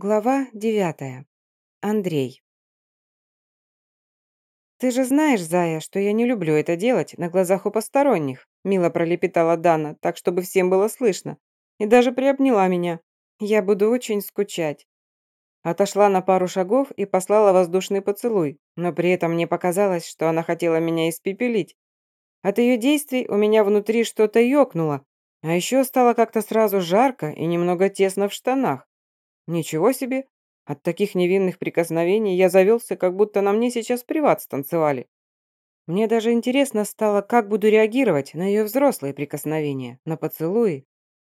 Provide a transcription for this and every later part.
Глава девятая. Андрей. «Ты же знаешь, Зая, что я не люблю это делать на глазах у посторонних», мило пролепетала Дана, так, чтобы всем было слышно, и даже приобняла меня. «Я буду очень скучать». Отошла на пару шагов и послала воздушный поцелуй, но при этом мне показалось, что она хотела меня испепелить. От ее действий у меня внутри что-то ёкнуло, а еще стало как-то сразу жарко и немного тесно в штанах. Ничего себе! От таких невинных прикосновений я завелся, как будто на мне сейчас приват станцевали. Мне даже интересно стало, как буду реагировать на ее взрослые прикосновения, на поцелуи.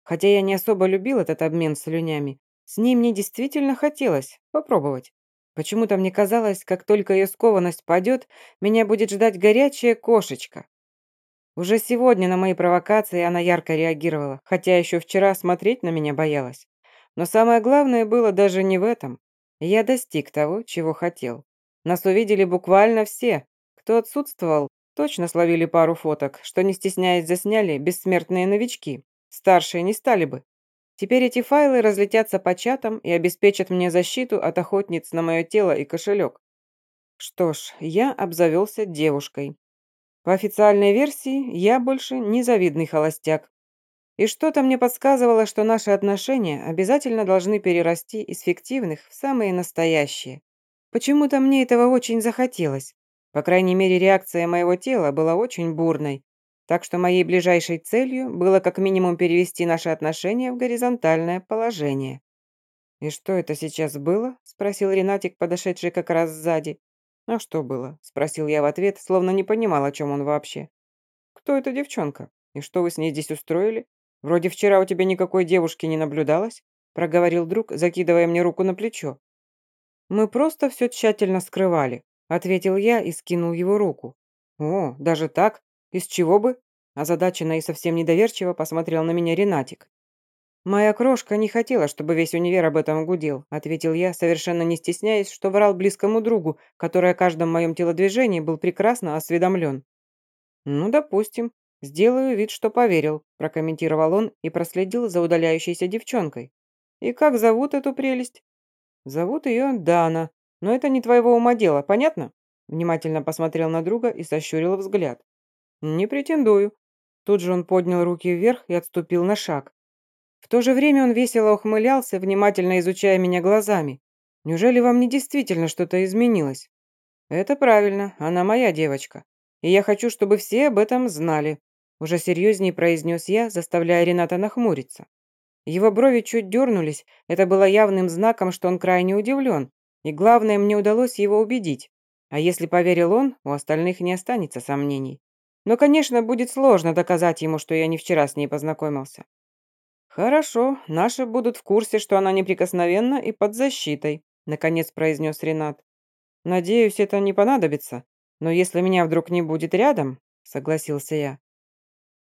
Хотя я не особо любил этот обмен слюнями, с ней мне действительно хотелось попробовать. Почему-то мне казалось, как только ее скованность падет, меня будет ждать горячая кошечка. Уже сегодня на мои провокации она ярко реагировала, хотя еще вчера смотреть на меня боялась. Но самое главное было даже не в этом. Я достиг того, чего хотел. Нас увидели буквально все. Кто отсутствовал, точно словили пару фоток, что не стесняясь засняли бессмертные новички. Старшие не стали бы. Теперь эти файлы разлетятся по чатам и обеспечат мне защиту от охотниц на мое тело и кошелек. Что ж, я обзавелся девушкой. По официальной версии, я больше не завидный холостяк. И что-то мне подсказывало, что наши отношения обязательно должны перерасти из фиктивных в самые настоящие. Почему-то мне этого очень захотелось. По крайней мере, реакция моего тела была очень бурной. Так что моей ближайшей целью было как минимум перевести наши отношения в горизонтальное положение. «И что это сейчас было?» – спросил Ренатик, подошедший как раз сзади. «А что было?» – спросил я в ответ, словно не понимал, о чем он вообще. «Кто эта девчонка? И что вы с ней здесь устроили?» «Вроде вчера у тебя никакой девушки не наблюдалось», проговорил друг, закидывая мне руку на плечо. «Мы просто все тщательно скрывали», ответил я и скинул его руку. «О, даже так? Из чего бы?» Озадаченно и совсем недоверчиво посмотрел на меня Ренатик. «Моя крошка не хотела, чтобы весь универ об этом гудел», ответил я, совершенно не стесняясь, что врал близкому другу, который о каждом моем телодвижении был прекрасно осведомлен. «Ну, допустим», «Сделаю вид, что поверил», – прокомментировал он и проследил за удаляющейся девчонкой. «И как зовут эту прелесть?» «Зовут ее Дана, но это не твоего ума дело, понятно?» Внимательно посмотрел на друга и сощурил взгляд. «Не претендую». Тут же он поднял руки вверх и отступил на шаг. В то же время он весело ухмылялся, внимательно изучая меня глазами. «Неужели вам не действительно что-то изменилось?» «Это правильно, она моя девочка. И я хочу, чтобы все об этом знали. Уже серьезнее произнес я, заставляя Рената нахмуриться. Его брови чуть дернулись, это было явным знаком, что он крайне удивлен. И главное, мне удалось его убедить. А если поверил он, у остальных не останется сомнений. Но, конечно, будет сложно доказать ему, что я не вчера с ней познакомился. «Хорошо, наши будут в курсе, что она неприкосновенна и под защитой», наконец произнес Ренат. «Надеюсь, это не понадобится, но если меня вдруг не будет рядом», согласился я,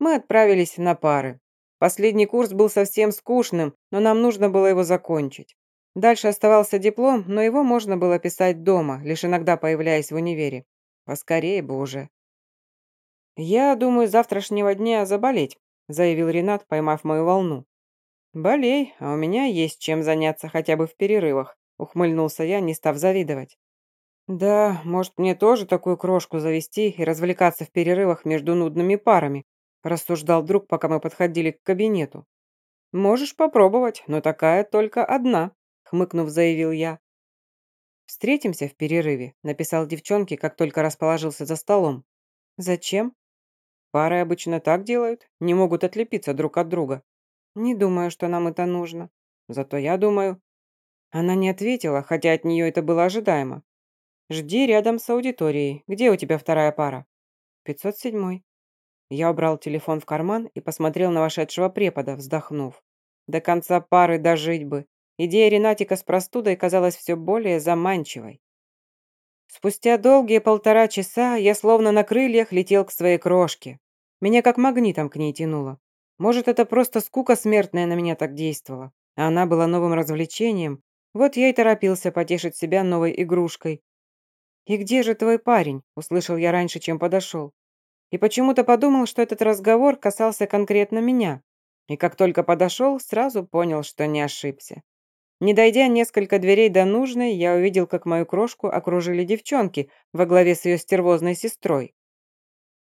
мы отправились на пары. Последний курс был совсем скучным, но нам нужно было его закончить. Дальше оставался диплом, но его можно было писать дома, лишь иногда появляясь в универе. Поскорее бы уже. «Я думаю, завтрашнего дня заболеть», заявил Ренат, поймав мою волну. «Болей, а у меня есть чем заняться хотя бы в перерывах», ухмыльнулся я, не став завидовать. «Да, может, мне тоже такую крошку завести и развлекаться в перерывах между нудными парами», рассуждал друг, пока мы подходили к кабинету. «Можешь попробовать, но такая только одна», хмыкнув, заявил я. «Встретимся в перерыве», написал девчонке, как только расположился за столом. «Зачем?» «Пары обычно так делают, не могут отлепиться друг от друга». «Не думаю, что нам это нужно. Зато я думаю». Она не ответила, хотя от нее это было ожидаемо. «Жди рядом с аудиторией. Где у тебя вторая пара?» «507». Я убрал телефон в карман и посмотрел на вошедшего препода, вздохнув. До конца пары дожить бы. Идея Ренатика с простудой казалась все более заманчивой. Спустя долгие полтора часа я словно на крыльях летел к своей крошке. Меня как магнитом к ней тянуло. Может, это просто скука смертная на меня так действовала, а она была новым развлечением. Вот я и торопился потешить себя новой игрушкой. «И где же твой парень?» – услышал я раньше, чем подошел и почему-то подумал, что этот разговор касался конкретно меня. И как только подошел, сразу понял, что не ошибся. Не дойдя несколько дверей до нужной, я увидел, как мою крошку окружили девчонки во главе с ее стервозной сестрой.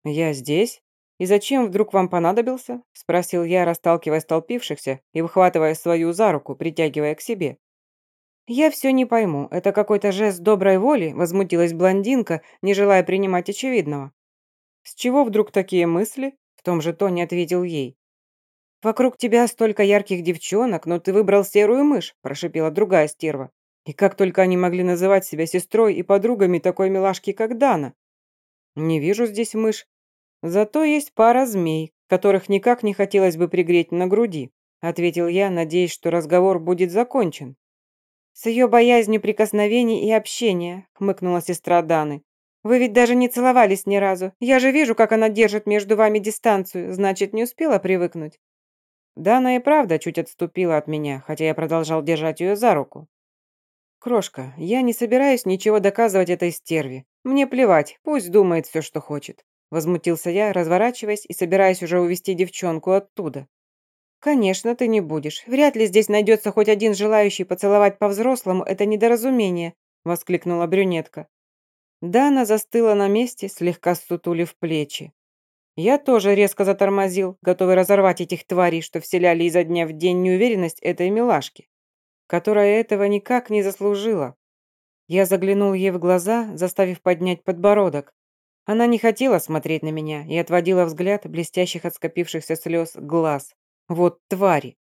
«Я здесь? И зачем вдруг вам понадобился?» – спросил я, расталкивая столпившихся и выхватывая свою за руку, притягивая к себе. «Я все не пойму. Это какой-то жест доброй воли?» – возмутилась блондинка, не желая принимать очевидного. «С чего вдруг такие мысли?» – в том же тоне ответил ей. «Вокруг тебя столько ярких девчонок, но ты выбрал серую мышь», – прошипела другая стерва. «И как только они могли называть себя сестрой и подругами такой милашки, как Дана?» «Не вижу здесь мышь. Зато есть пара змей, которых никак не хотелось бы пригреть на груди», – ответил я, надеясь, что разговор будет закончен. «С ее боязнью прикосновений и общения», – хмыкнула сестра Даны. «Вы ведь даже не целовались ни разу. Я же вижу, как она держит между вами дистанцию, значит, не успела привыкнуть». Дана и правда чуть отступила от меня, хотя я продолжал держать ее за руку. «Крошка, я не собираюсь ничего доказывать этой стерве. Мне плевать, пусть думает все, что хочет», – возмутился я, разворачиваясь и собираясь уже увести девчонку оттуда. «Конечно, ты не будешь. Вряд ли здесь найдется хоть один желающий поцеловать по-взрослому это недоразумение», – воскликнула брюнетка. Дана застыла на месте, слегка сутулив плечи. Я тоже резко затормозил, готовый разорвать этих тварей, что вселяли изо дня в день неуверенность этой милашки, которая этого никак не заслужила. Я заглянул ей в глаза, заставив поднять подбородок. Она не хотела смотреть на меня и отводила взгляд блестящих от скопившихся слез глаз. Вот твари.